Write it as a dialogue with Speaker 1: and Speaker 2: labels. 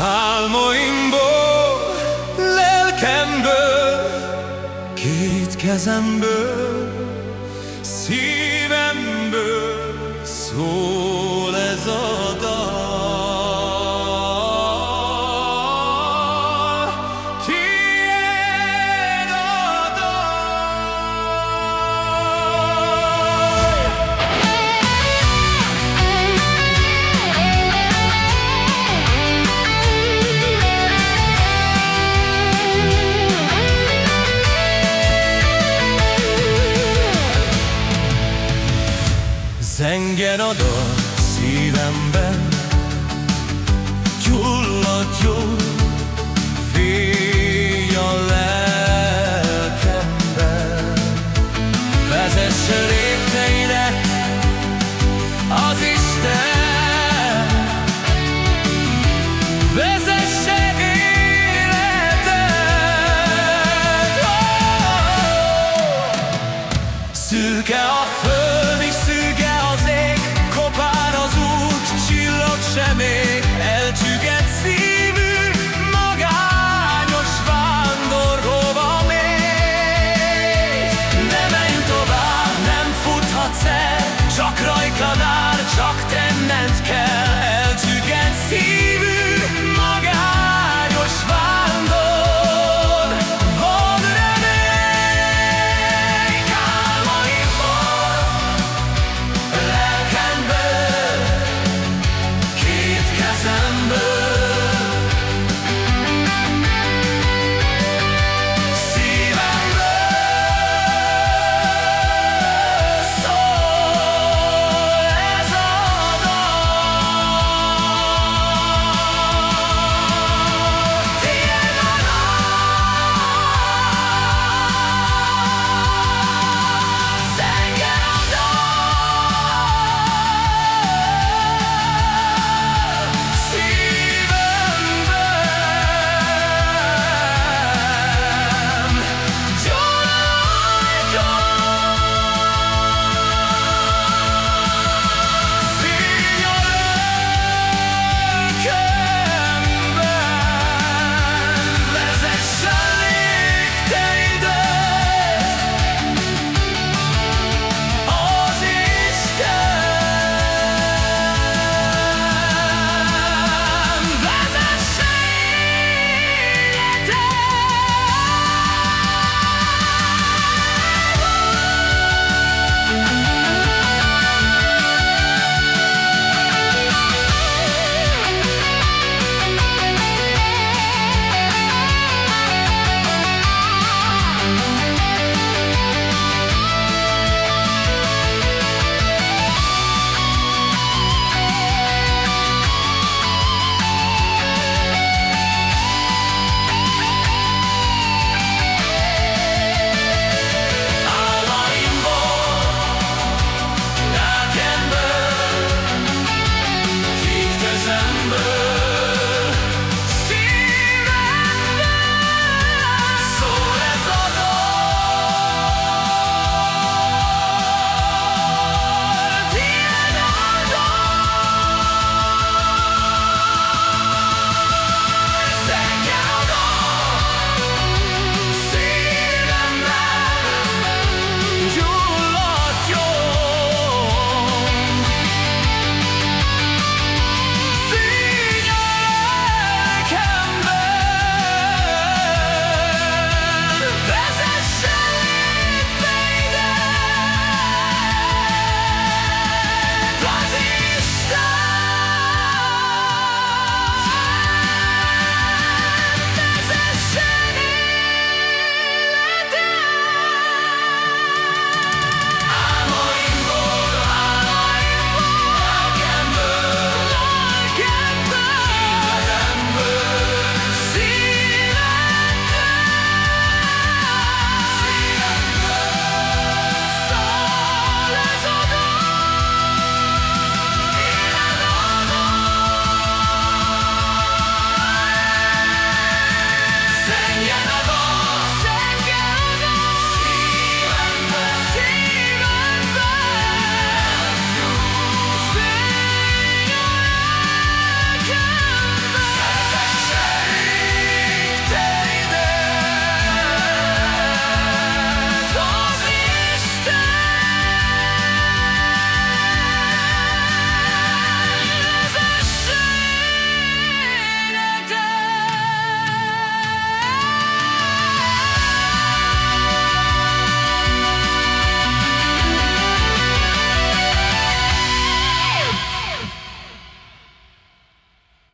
Speaker 1: Álmaimból, lelkemből, két kezemből. Zengen a dal szívemben